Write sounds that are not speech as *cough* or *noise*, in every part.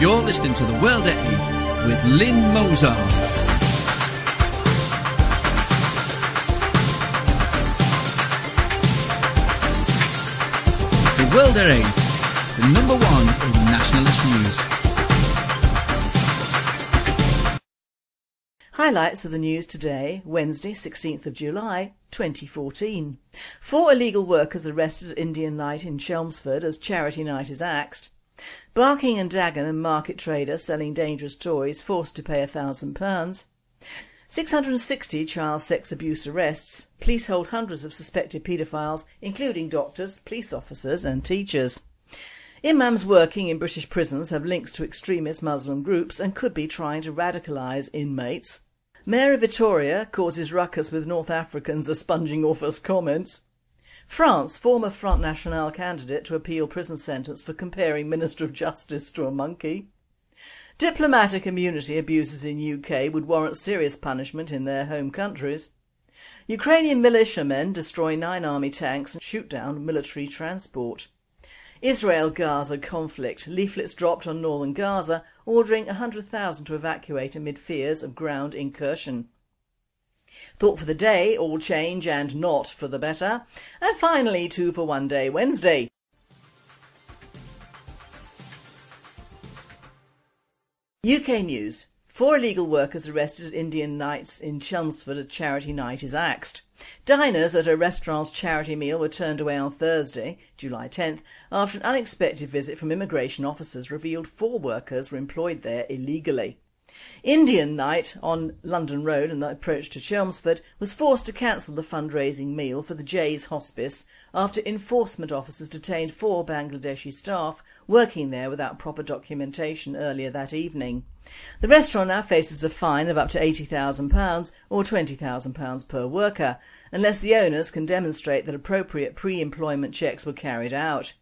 You're listening to The World at 8 with Lynne Mozar. The World at 8, the number one in nationalist news. Highlights of the news today, Wednesday 16th of July 2014. Four illegal workers arrested at Indian Night in Chelmsford as charity night is axed. Barking and Dagenham market trader selling dangerous toys forced to pay a thousand pounds. 660 child sex abuse arrests. Police hold hundreds of suspected paedophiles, including doctors, police officers and teachers. Imams working in British prisons have links to extremist Muslim groups and could be trying to radicalise inmates. Mayor of Vitoria causes ruckus with North Africans a sponging off us comments. France, former Front National candidate to appeal prison sentence for comparing Minister of Justice to a monkey. Diplomatic immunity abuses in UK would warrant serious punishment in their home countries. Ukrainian militiamen destroy nine army tanks and shoot down military transport. Israel-Gaza conflict. Leaflets dropped on northern Gaza ordering 100,000 to evacuate amid fears of ground incursion. Thought for the day, all change and not for the better. And finally, two for one day Wednesday. UK News. Four illegal workers arrested at Indian Nights in Chelmsford at charity night is axed. Diners at a restaurant's charity meal were turned away on Thursday, July 10th, after an unexpected visit from immigration officers revealed four workers were employed there illegally. Indian Night on London Road and the approach to Chelmsford was forced to cancel the fundraising meal for the J's Hospice after enforcement officers detained four Bangladeshi staff working there without proper documentation earlier that evening. The restaurant now faces a fine of up to £80,000 or £20,000 per worker unless the owners can demonstrate that appropriate pre-employment checks were carried out.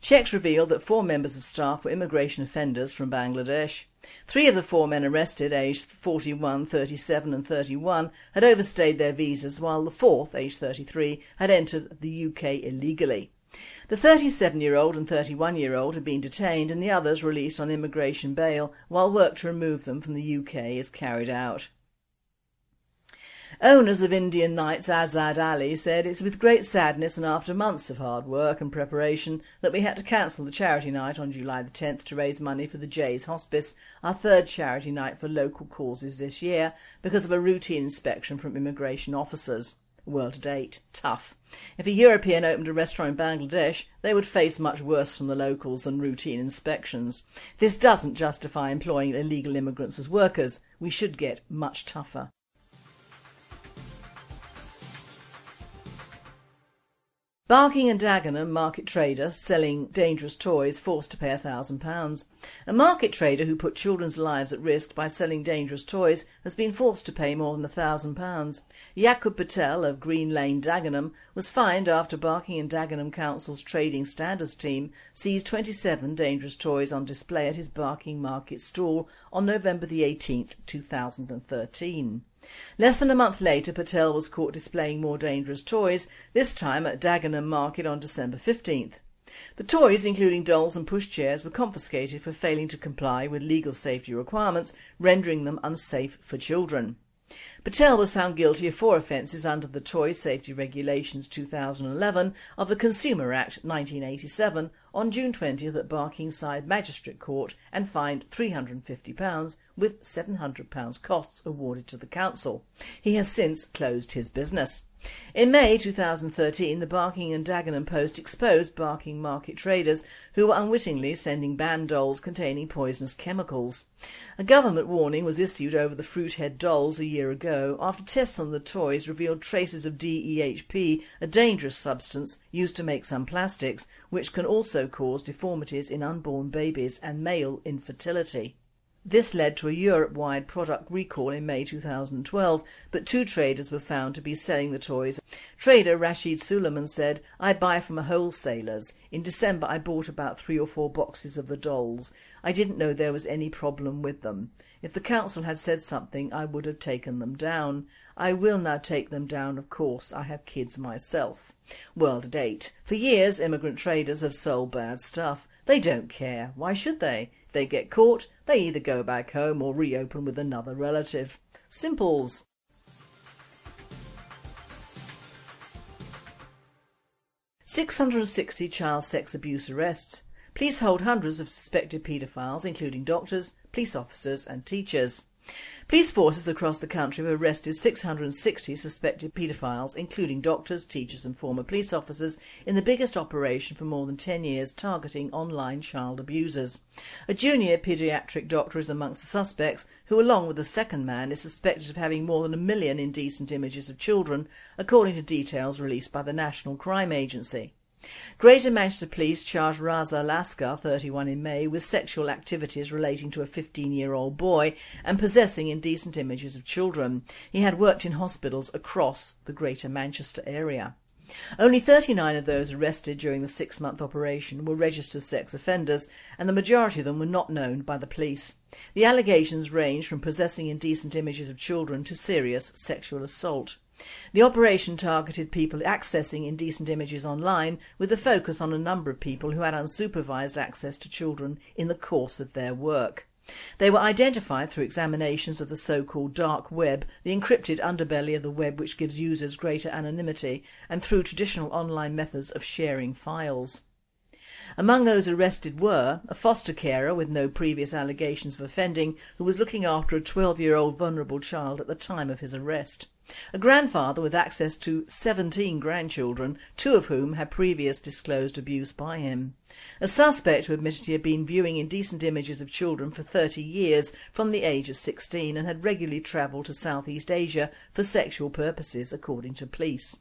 Checks revealed that four members of staff were immigration offenders from Bangladesh. Three of the four men arrested, aged 41, 37 and 31, had overstayed their visas while the fourth, aged 33, had entered the UK illegally. The 37-year-old and 31-year-old had been detained and the others released on immigration bail while work to remove them from the UK is carried out. Owners of Indian Nights Azad Ali said it's with great sadness and after months of hard work and preparation that we had to cancel the charity night on July the 10th to raise money for the J's Hospice, our third charity night for local causes this year because of a routine inspection from immigration officers. World to date, tough. If a European opened a restaurant in Bangladesh, they would face much worse from the locals than routine inspections. This doesn't justify employing illegal immigrants as workers. We should get much tougher. Barking and Dagenham market trader selling dangerous toys forced to pay a thousand pounds. A market trader who put children's lives at risk by selling dangerous toys has been forced to pay more than a thousand pounds. Yakub Patel of Green Lane Dagenham was fined after Barking and Dagenham Council's trading standards team seized 27 dangerous toys on display at his Barking market stall on November the 18th, 2013. Less than a month later Patel was caught displaying more dangerous toys, this time at Dagenham Market on December 15th. The toys, including dolls and pushchairs, were confiscated for failing to comply with legal safety requirements, rendering them unsafe for children. Patel was found guilty of four offences under the Toy Safety Regulations 2011 of the Consumer Act 1987 on June 20th at Barkingside Magistrate Court and fined £350 with £700 costs awarded to the council. He has since closed his business. In May 2013 the Barking and Dagenham Post exposed Barking market traders who were unwittingly sending banned dolls containing poisonous chemicals. A government warning was issued over the Fruithead dolls a year ago after tests on the toys revealed traces of DEHP, a dangerous substance used to make some plastics, which can also cause deformities in unborn babies and male infertility. This led to a Europe-wide product recall in May 2012, but two traders were found to be selling the toys. Trader Rashid Suleiman said, I buy from a wholesalers. In December I bought about three or four boxes of the dolls. I didn't know there was any problem with them. If the council had said something I would have taken them down. I will now take them down of course, I have kids myself. World date. For years immigrant traders have sold bad stuff. They don't care. Why should they? They get caught, they either go back home or reopen with another relative. Simples. Six hundred and sixty child sex abuse arrests. Police hold hundreds of suspected paedophiles including doctors, police officers and teachers. Police forces across the country have arrested 660 suspected paedophiles including doctors, teachers and former police officers in the biggest operation for more than 10 years targeting online child abusers. A junior paediatric doctor is amongst the suspects who along with the second man is suspected of having more than a million indecent images of children according to details released by the National Crime Agency. Greater Manchester Police charged Raza Laskar, 31 in May, with sexual activities relating to a 15-year-old boy and possessing indecent images of children. He had worked in hospitals across the Greater Manchester area. Only 39 of those arrested during the six-month operation were registered sex offenders and the majority of them were not known by the police. The allegations range from possessing indecent images of children to serious sexual assault. The operation targeted people accessing indecent images online with a focus on a number of people who had unsupervised access to children in the course of their work. They were identified through examinations of the so-called dark web, the encrypted underbelly of the web which gives users greater anonymity, and through traditional online methods of sharing files. Among those arrested were a foster carer with no previous allegations of offending who was looking after a 12-year-old vulnerable child at the time of his arrest. A grandfather with access to 17 grandchildren, two of whom had previous disclosed abuse by him. A suspect who admitted he had been viewing indecent images of children for 30 years from the age of 16 and had regularly travelled to Southeast Asia for sexual purposes according to police.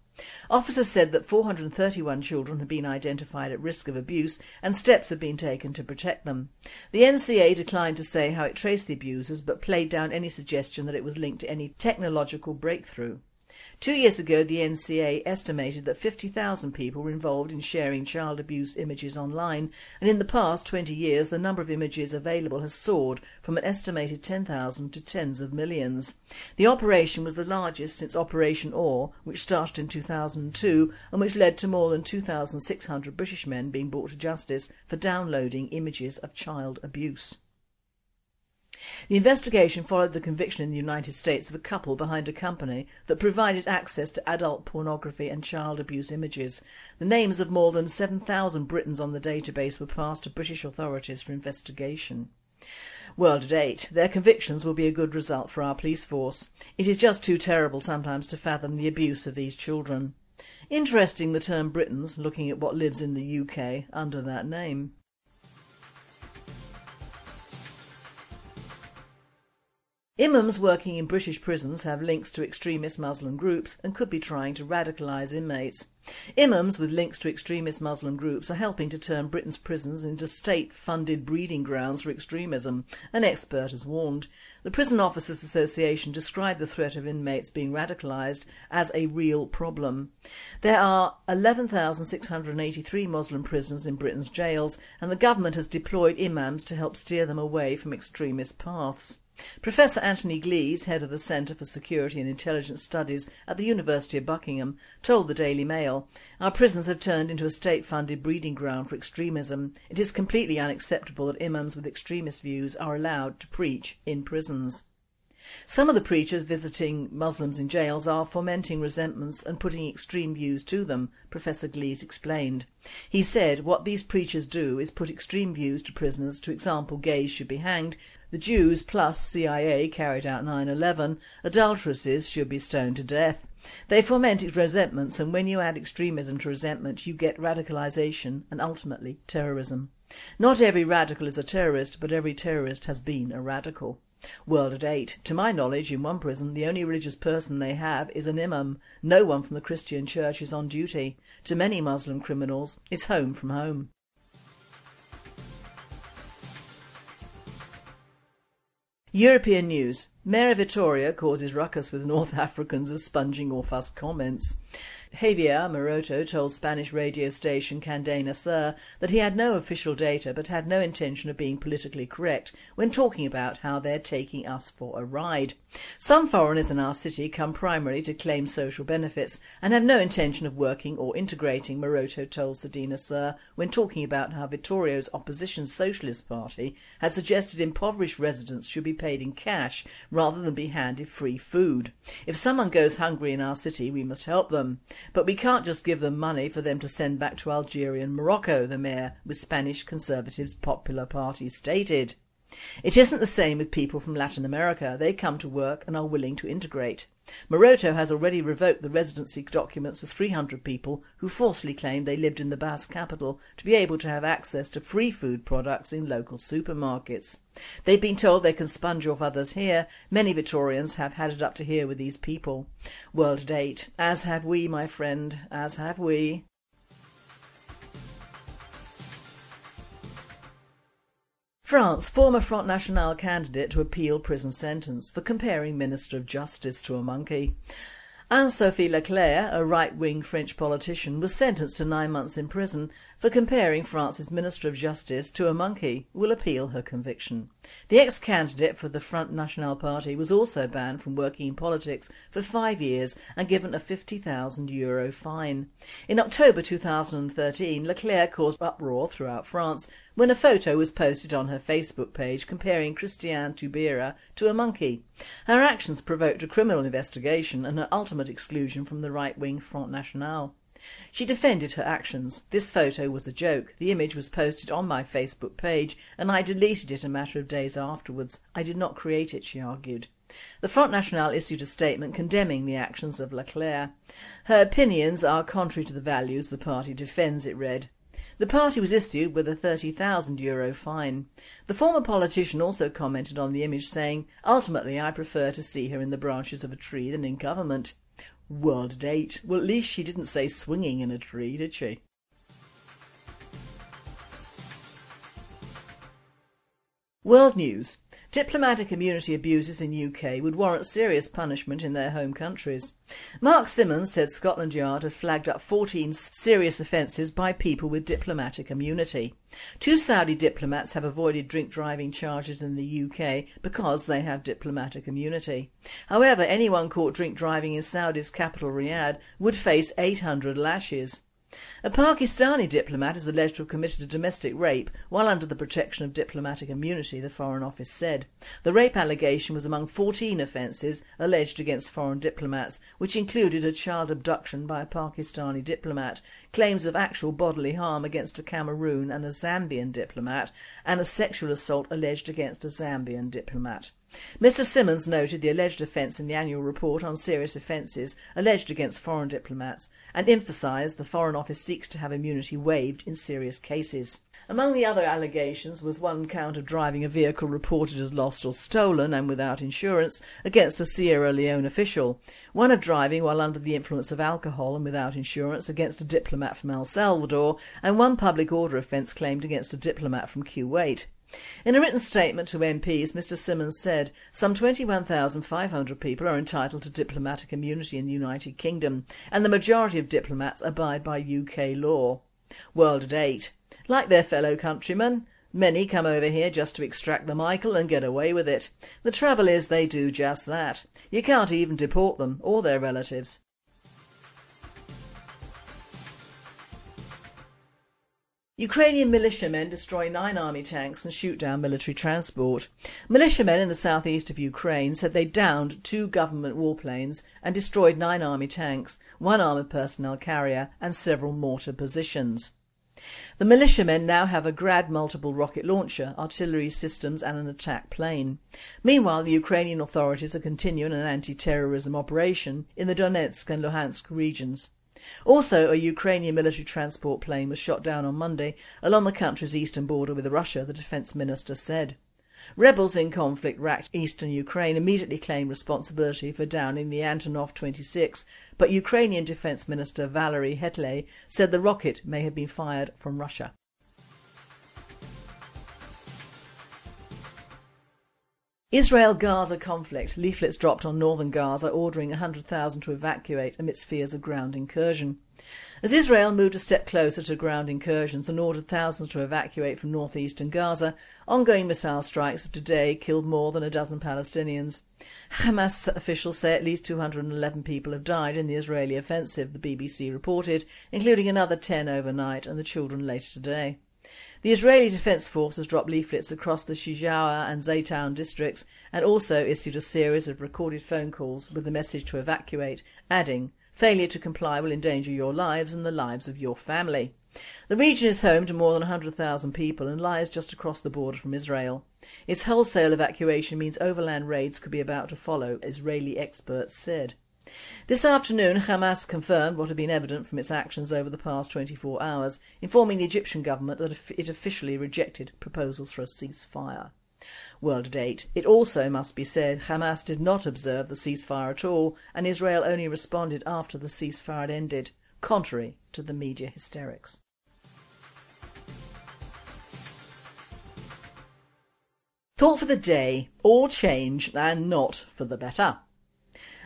Officers said that 431 children had been identified at risk of abuse and steps had been taken to protect them. The NCA declined to say how it traced the abusers but played down any suggestion that it was linked to any technological breakthrough. Two years ago the NCA estimated that 50,000 people were involved in sharing child abuse images online and in the past 20 years the number of images available has soared from an estimated 10,000 to tens of millions. The operation was the largest since Operation Ore which started in 2002 and which led to more than 2,600 British men being brought to justice for downloading images of child abuse. The investigation followed the conviction in the United States of a couple behind a company that provided access to adult pornography and child abuse images. The names of more than 7,000 Britons on the database were passed to British authorities for investigation. World at 8. Their convictions will be a good result for our police force. It is just too terrible sometimes to fathom the abuse of these children. Interesting the term Britons looking at what lives in the UK under that name. Imams working in British prisons have links to extremist Muslim groups and could be trying to radicalise inmates. Imams with links to extremist Muslim groups are helping to turn Britain's prisons into state-funded breeding grounds for extremism, an expert has warned. The Prison Officers Association described the threat of inmates being radicalised as a real problem. There are 11,683 Muslim prisons in Britain's jails and the government has deployed imams to help steer them away from extremist paths. Professor Anthony Glees, head of the Centre for Security and Intelligence Studies at the University of Buckingham, told the Daily Mail, Our prisons have turned into a state-funded breeding ground for extremism. It is completely unacceptable that imams with extremist views are allowed to preach in prisons. Some of the preachers visiting Muslims in jails are fomenting resentments and putting extreme views to them, Professor Glees explained. He said what these preachers do is put extreme views to prisoners, to example gays should be hanged, the Jews plus CIA carried out 9-11, adulteresses should be stoned to death. They foment resentments and when you add extremism to resentment you get radicalisation and ultimately terrorism. Not every radical is a terrorist but every terrorist has been a radical. World at 8. To my knowledge, in one prison, the only religious person they have is an imam. No one from the Christian church is on duty. To many Muslim criminals, it's home from home. European news. Mayor of Vitoria causes ruckus with North *laughs* Africans as sponging or fuss comments. Javier Maroto told Spanish radio station Cadena Ser that he had no official data but had no intention of being politically correct when talking about how they're taking us for a ride. Some foreigners in our city come primarily to claim social benefits and have no intention of working or integrating, Maroto told Cadena Ser when talking about how Vitoria's opposition Socialist Party had suggested impoverished residents should be paid in cash rather than be handed free food. If someone goes hungry in our city we must help them. But we can't just give them money for them to send back to Algeria and Morocco, the mayor with Spanish Conservatives Popular Party stated. It isn't the same with people from Latin America, they come to work and are willing to integrate. Maroto has already revoked the residency documents of 300 people who falsely claimed they lived in the Basque capital to be able to have access to free food products in local supermarkets. They've been told they can sponge off others here, many Victorians have had it up to here with these people. World at 8, as have we my friend, as have we. France, former Front National candidate to appeal prison sentence for comparing Minister of Justice to a monkey. Anne-Sophie Leclerc, a right-wing French politician, was sentenced to nine months in prison for comparing France's Minister of Justice to a monkey, will appeal her conviction. The ex-candidate for the Front National Party was also banned from working in politics for five years and given a €50,000 Euro fine. In October 2013, Leclerc caused uproar throughout France when a photo was posted on her Facebook page comparing Christiane Taubira to a monkey. Her actions provoked a criminal investigation and her ultimate exclusion from the right-wing Front National. She defended her actions. This photo was a joke. The image was posted on my Facebook page and I deleted it a matter of days afterwards. I did not create it, she argued. The Front National issued a statement condemning the actions of Leclerc. Her opinions are contrary to the values the party defends, it read. The party was issued with a €30,000 Euro fine. The former politician also commented on the image saying, ultimately I prefer to see her in the branches of a tree than in government. World date. Well at least she didn't say swinging in a tree, did she? World News Diplomatic immunity abuses in UK would warrant serious punishment in their home countries. Mark Simmonds said Scotland Yard had flagged up 14 serious offences by people with diplomatic immunity. Two Saudi diplomats have avoided drink driving charges in the UK because they have diplomatic immunity. However, anyone caught drink driving in Saudi's capital Riyadh would face 800 lashes. A Pakistani diplomat is alleged to have committed a domestic rape while under the protection of diplomatic immunity, the Foreign Office said. The rape allegation was among 14 offences alleged against foreign diplomats, which included a child abduction by a Pakistani diplomat, claims of actual bodily harm against a Cameroon and a Zambian diplomat, and a sexual assault alleged against a Zambian diplomat. Mr Simmonds noted the alleged offence in the annual report on serious offences alleged against foreign diplomats and emphasised the Foreign Office seeks to have immunity waived in serious cases. Among the other allegations was one count of driving a vehicle reported as lost or stolen and without insurance against a Sierra Leone official, one of driving while under the influence of alcohol and without insurance against a diplomat from El Salvador and one public order offence claimed against a diplomat from Kuwait. In a written statement to MPs, Mr Simmonds said some 21,500 people are entitled to diplomatic immunity in the United Kingdom and the majority of diplomats abide by UK law. World at 8. Like their fellow countrymen, many come over here just to extract the Michael and get away with it. The trouble is they do just that. You can't even deport them or their relatives. Ukrainian militiamen destroy nine army tanks and shoot down military transport. Militiamen in the southeast of Ukraine said they downed two government warplanes and destroyed nine army tanks, one armoured personnel carrier and several mortar positions. The militiamen now have a Grad multiple rocket launcher, artillery systems and an attack plane. Meanwhile the Ukrainian authorities are continuing an anti-terrorism operation in the Donetsk and Luhansk regions. Also, a Ukrainian military transport plane was shot down on Monday along the country's eastern border with Russia, the defence minister said. Rebels in conflict racked eastern Ukraine immediately claimed responsibility for downing the Antonov 26, but Ukrainian Defence Minister Valery Heletey said the rocket may have been fired from Russia. Israel-Gaza conflict. Leaflets dropped on northern Gaza ordering 100,000 to evacuate amidst fears of ground incursion. As Israel moved a step closer to ground incursions and ordered thousands to evacuate from northeastern Gaza, ongoing missile strikes of today killed more than a dozen Palestinians. Hamas officials say at least 211 people have died in the Israeli offensive, the BBC reported, including another 10 overnight and the children later today. The Israeli Defence Force has dropped leaflets across the Shujaiya and Zeitoun districts and also issued a series of recorded phone calls with the message to evacuate, adding, Failure to comply will endanger your lives and the lives of your family. The region is home to more than 100,000 people and lies just across the border from Israel. Its wholesale evacuation means overland raids could be about to follow, Israeli experts said. This afternoon Hamas confirmed what had been evident from its actions over the past 24 hours, informing the Egyptian government that it officially rejected proposals for a ceasefire. World date. It also must be said Hamas did not observe the ceasefire at all and Israel only responded after the ceasefire had ended, contrary to the media hysterics. Thought for the day, all change and not for the better.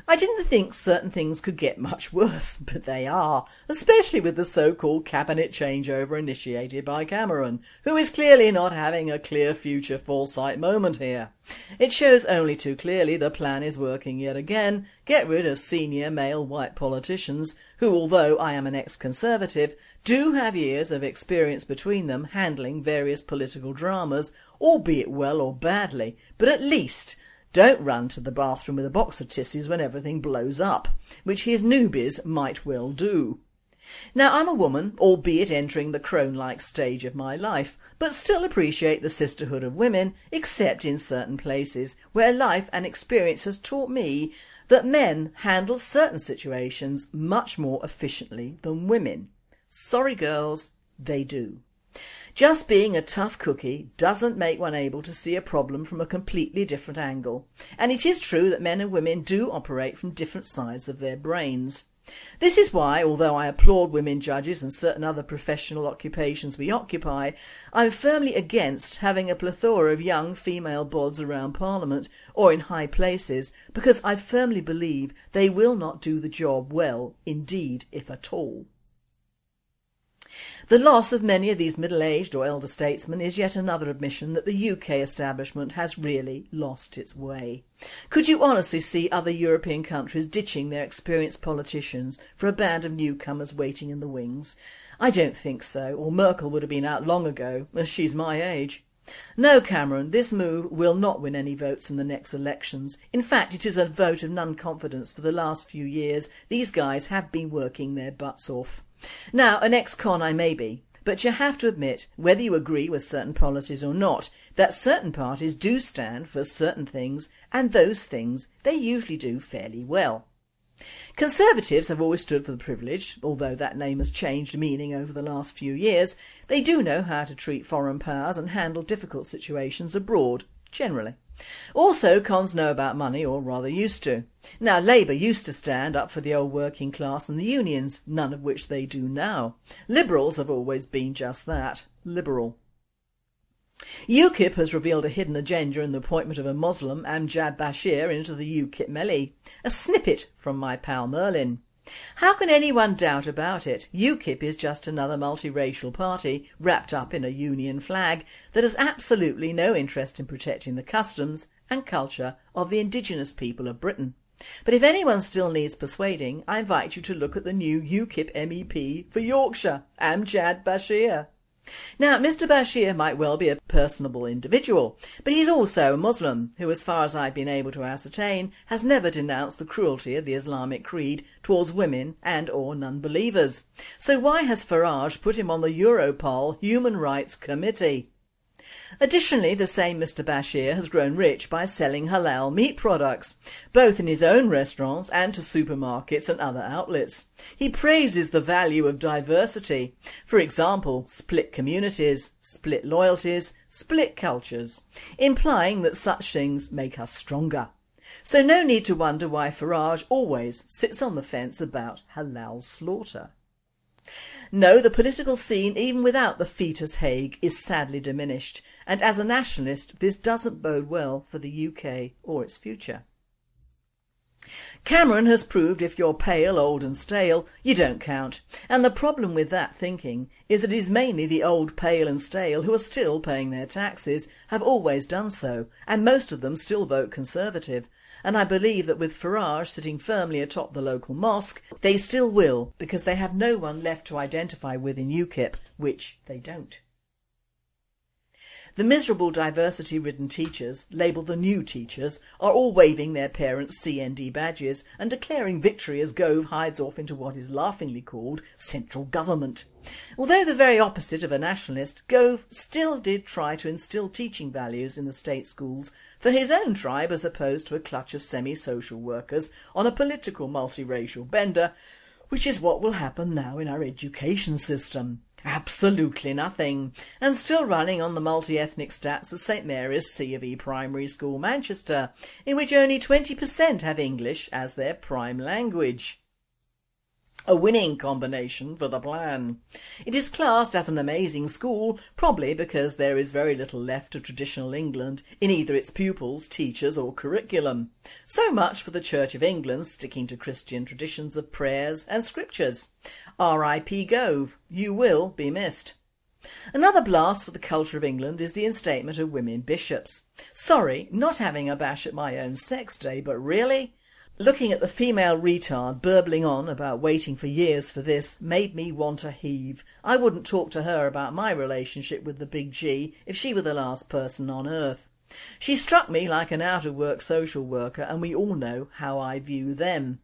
I didn't think certain things could get much *laughs* worse, but they are, especially with the so-called cabinet changeover initiated by Cameron, who is clearly not having a clear future foresight moment here. It shows only too clearly the plan is working yet again, get rid of senior male white politicians who, although I am an ex-conservative, do have years of experience between them handling various political dramas, albeit well or badly, but at least don't run to the bathroom with a box of tissues when everything blows up, which his newbies might well do. Now I'm a woman, albeit entering the crone-like stage of my life, but still appreciate the sisterhood of women, except in certain places where life and experience has taught me that men handle certain situations much more efficiently than women. Sorry girls, they do. Just being a tough cookie doesn't make one able to see a problem from a completely different angle, and it is true that men and women do operate from different sides of their brains. This is why, although I applaud women judges and certain other professional occupations we occupy, I am firmly against having a plethora of young female bods around Parliament or in high places because I firmly believe they will not do the job well, indeed if at all. The loss of many of these middle-aged or elder statesmen is yet another admission that the UK establishment has really lost its way. Could you honestly see other European countries ditching their experienced politicians for a band of newcomers waiting in the wings? I don't think so, or Merkel would have been out long ago, as she's my age. No, Cameron, this move will not win any votes in the next elections. In fact, it is a vote of non-confidence for the last few years. These guys have been working their butts off. Now, an ex-con I may be, but you have to admit, whether you agree with certain policies or not, that certain parties do stand for certain things and those things they usually do fairly well. Conservatives have always stood for the privileged, although that name has changed meaning over the last few years. They do know how to treat foreign powers and handle difficult situations abroad, generally. Also, cons know about money, or rather used to. Now, Labour used to stand up for the old working class and the unions, none of which they do now. Liberals have always been just that, liberal. UKIP has revealed a hidden agenda in the appointment of a Muslim, Amjad Bashir, into the UKIP melee. A snippet from my pal Merlin. How can anyone doubt about it? UKIP is just another multiracial party wrapped up in a union flag that has absolutely no interest in protecting the customs and culture of the indigenous people of Britain. But if anyone still needs persuading, I invite you to look at the new UKIP MEP for Yorkshire, Amjad Bashir. Now, Mr Bashir might well be a personable individual, but he's also a Muslim who, as far as I've been able to ascertain, has never denounced the cruelty of the Islamic creed towards women and or non-believers. So why has Farage put him on the Europol Human Rights Committee? Additionally, the same Mr Bashir has grown rich by selling halal meat products, both in his own restaurants and to supermarkets and other outlets. He praises the value of diversity, for example, split communities, split loyalties, split cultures, implying that such things make us stronger. So no need to wonder why Farage always sits on the fence about halal slaughter. No, the political scene, even without the fetus Hague, is sadly diminished. And as a nationalist this doesn't bode well for the UK or its future. Cameron has proved if you're pale, old and stale, you don't count. And the problem with that thinking is that it is mainly the old, pale and stale who are still paying their taxes, have always done so and most of them still vote Conservative and I believe that with Farage sitting firmly atop the local mosque they still will because they have no one left to identify with in UKIP, which they don't. The miserable diversity-ridden teachers, labelled the new teachers, are all waving their parents' CND badges and declaring victory as Gove hides off into what is laughingly called central government. Although the very opposite of a nationalist, Gove still did try to instil teaching values in the state schools for his own tribe as opposed to a clutch of semi-social workers on a political multiracial bender, which is what will happen now in our education system. Absolutely nothing, and still running on the multi-ethnic stats of St Mary's C of E Primary School Manchester, in which only 20% have English as their prime language. A winning combination for the plan. It is classed as an amazing school, probably because there is very little left of traditional England in either its pupils, teachers or curriculum. So much for the Church of England sticking to Christian traditions of prayers and scriptures. R.I.P. Gove, you will be missed. Another blast for the culture of England is the instatement of women bishops. Sorry, not having a bash at my own sex day, but really? Looking at the female retard burbling on about waiting for years for this made me want to heave. I wouldn't talk to her about my relationship with the big G if she were the last person on earth. She struck me like an out of work social worker and we all know how I view them.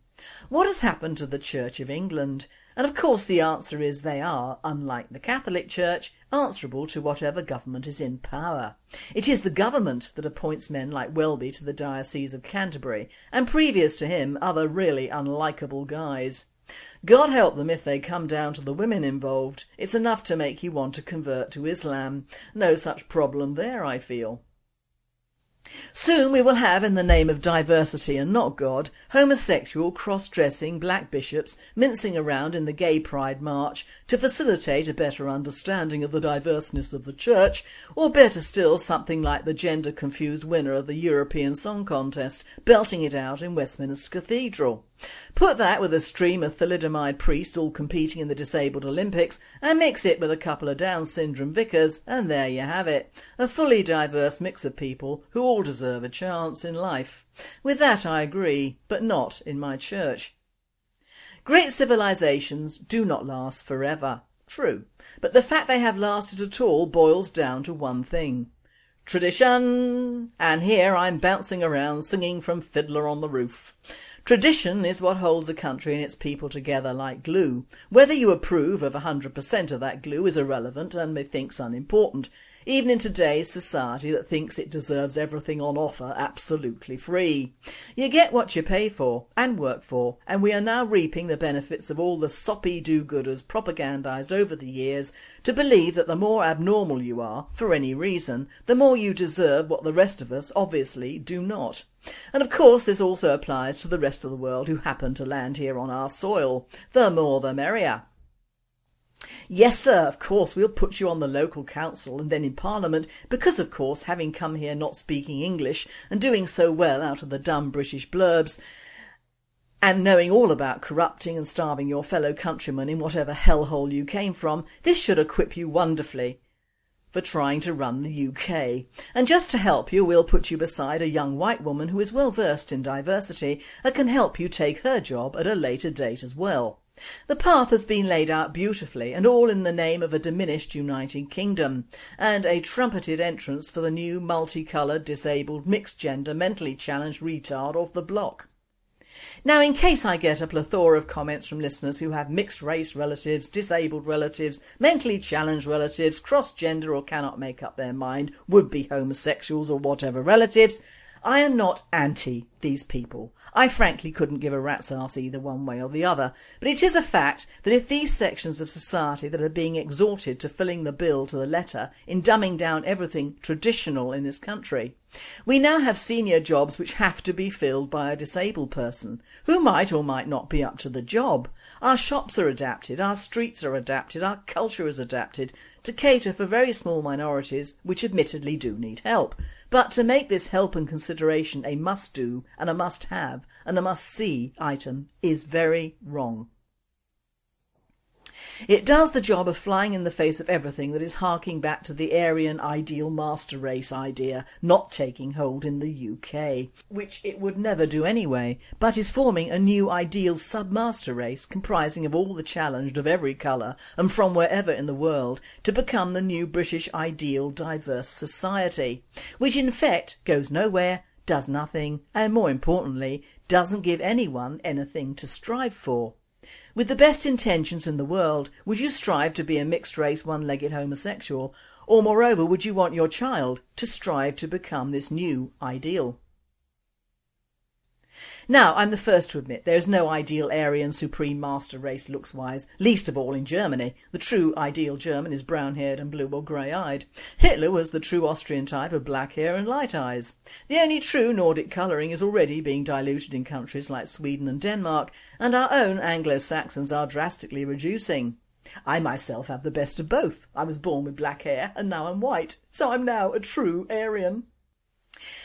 What has happened to the Church of England? And of course the answer is they are, unlike the Catholic Church, answerable to whatever government is in power. It is the government that appoints men like Welby to the Diocese of Canterbury and previous to him other really unlikable guys. God help them if they come down to the women involved. It's enough to make you want to convert to Islam. No such problem there I feel. Soon we will have, in the name of diversity and not God, homosexual, cross-dressing black bishops mincing around in the Gay Pride March to facilitate a better understanding of the diverseness of the church, or better still something like the gender-confused winner of the European Song Contest belting it out in Westminster Cathedral. Put that with a stream of thalidomide priests all competing in the disabled Olympics and mix it with a couple of Down syndrome vicars and there you have it. A fully diverse mix of people who all deserve a chance in life. With that I agree, but not in my church. Great civilisations do not last forever. True, but the fact they have lasted at all boils down to one thing. Tradition! And here I'm bouncing around singing from Fiddler on the Roof. Tradition is what holds a country and its people together like glue. Whether you approve of 100% of that glue is irrelevant and methinks unimportant, even in today's society that thinks it deserves everything on offer absolutely free. You get what you pay for and work for and we are now reaping the benefits of all the soppy do-gooders propagandised over the years to believe that the more abnormal you are, for any reason, the more you deserve what the rest of us obviously do not. And of course this also applies to the rest of the world who happen to land here on our soil. The more the merrier. Yes sir, of course we'll put you on the local council and then in parliament because of course having come here not speaking English and doing so well out of the dumb British blurbs and knowing all about corrupting and starving your fellow countrymen in whatever hellhole you came from, this should equip you wonderfully for trying to run the UK. And just to help you, we'll put you beside a young white woman who is well versed in diversity and can help you take her job at a later date as well. The path has been laid out beautifully and all in the name of a diminished United Kingdom and a trumpeted entrance for the new multicoloured disabled mixed gender mentally challenged retard off the block. Now in case I get a plethora of comments from listeners who have mixed race relatives, disabled relatives, mentally challenged relatives, cross-gender or cannot make up their mind, would-be homosexuals or whatever relatives, I am not anti these people. I frankly couldn't give a rat's ass either one way or the other, but it is a fact that if these sections of society that are being exhorted to filling the bill to the letter in dumbing down everything traditional in this country, We now have senior jobs which have to be filled by a disabled person, who might or might not be up to the job. Our shops are adapted, our streets are adapted, our culture is adapted to cater for very small minorities which admittedly do need help. But to make this help and consideration a must do and a must have and a must see item is very wrong. It does the job of flying in the face of everything that is harking back to the Aryan ideal master race idea not taking hold in the UK, which it would never do anyway, but is forming a new ideal sub-master race comprising of all the challenged of every colour and from wherever in the world to become the new British ideal diverse society, which in fact goes nowhere, does nothing and more importantly doesn't give anyone anything to strive for. With the best intentions in the world, would you strive to be a mixed race one-legged homosexual or moreover would you want your child to strive to become this new ideal? Now, I'm the first to admit there is no ideal Aryan supreme master race looks-wise, least of all in Germany. The true ideal German is brown-haired and blue or grey-eyed. Hitler was the true Austrian type of black hair and light eyes. The only true Nordic colouring is already being diluted in countries like Sweden and Denmark, and our own Anglo-Saxons are drastically reducing. I myself have the best of both. I was born with black hair and now I'm white, so I'm now a true Aryan.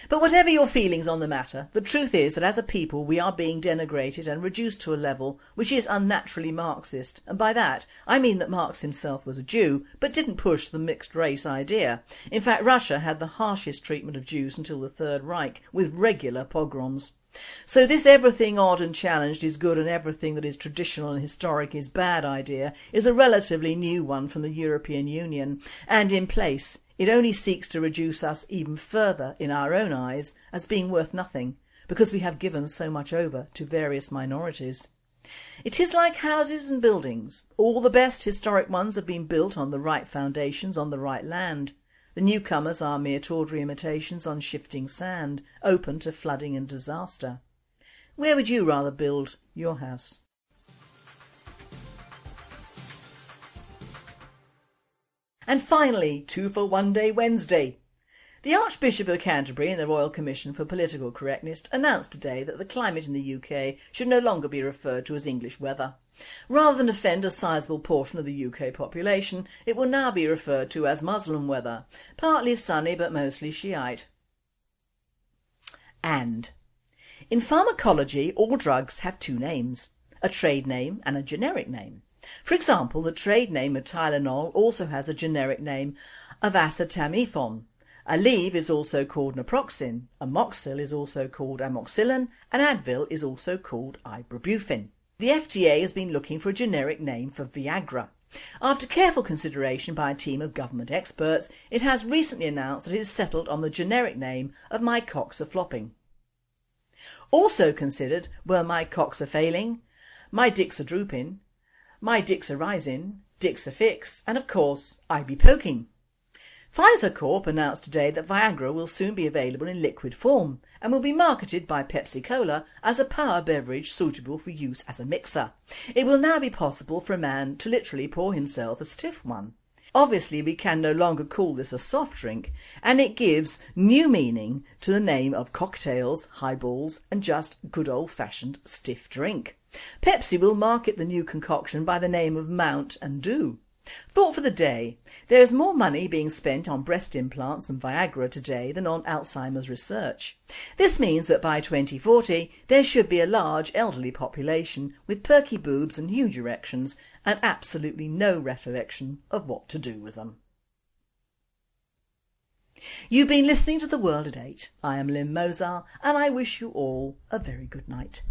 But whatever your feelings on the matter, the truth is that as a people we are being denigrated and reduced to a level which is unnaturally Marxist and by that I mean that Marx himself was a Jew but didn't push the mixed race idea. In fact Russia had the harshest treatment of Jews until the Third Reich with regular pogroms. So this everything odd and challenged is good and everything that is traditional and historic is bad idea is a relatively new one from the European Union and in place it only seeks to reduce us even further in our own eyes as being worth nothing because we have given so much over to various minorities. It is like houses and buildings. All the best historic ones have been built on the right foundations on the right land. The newcomers are mere tawdry imitations on shifting sand, open to flooding and disaster. Where would you rather build your house? And finally, two for one day Wednesday. The Archbishop of Canterbury and the Royal Commission for Political Correctness announced today that the climate in the UK should no longer be referred to as English weather. Rather than offend a sizable portion of the UK population, it will now be referred to as Muslim weather, partly sunny but mostly Shiite. And in pharmacology all drugs have two names, a trade name and a generic name. For example, the trade name of Tylenol also has a generic name of acetaminophen. Aleve is also called naproxen, amoxil is also called amoxicillin and Advil is also called ibuprofen. The FDA has been looking for a generic name for Viagra. After careful consideration by a team of government experts, it has recently announced that it has settled on the generic name of mycoxaflopin. Also considered were my cocks are failing, my dicks Dicks rising, Dicks are fix and of course I Be Poking. Pfizer Corp announced today that Viagra will soon be available in liquid form and will be marketed by Pepsi Cola as a power beverage suitable for use as a mixer. It will now be possible for a man to literally pour himself a stiff one. Obviously we can no longer call this a soft drink and it gives new meaning to the name of cocktails, highballs and just good old fashioned stiff drink. Pepsi will market the new concoction by the name of Mount and Do. Thought for the day. There is more money being spent on breast implants and Viagra today than on Alzheimer's research. This means that by 2040 there should be a large elderly population with perky boobs and huge erections and absolutely no recollection of what to do with them. You've been listening to The World at 8. I am Lynne Mozar and I wish you all a very good night.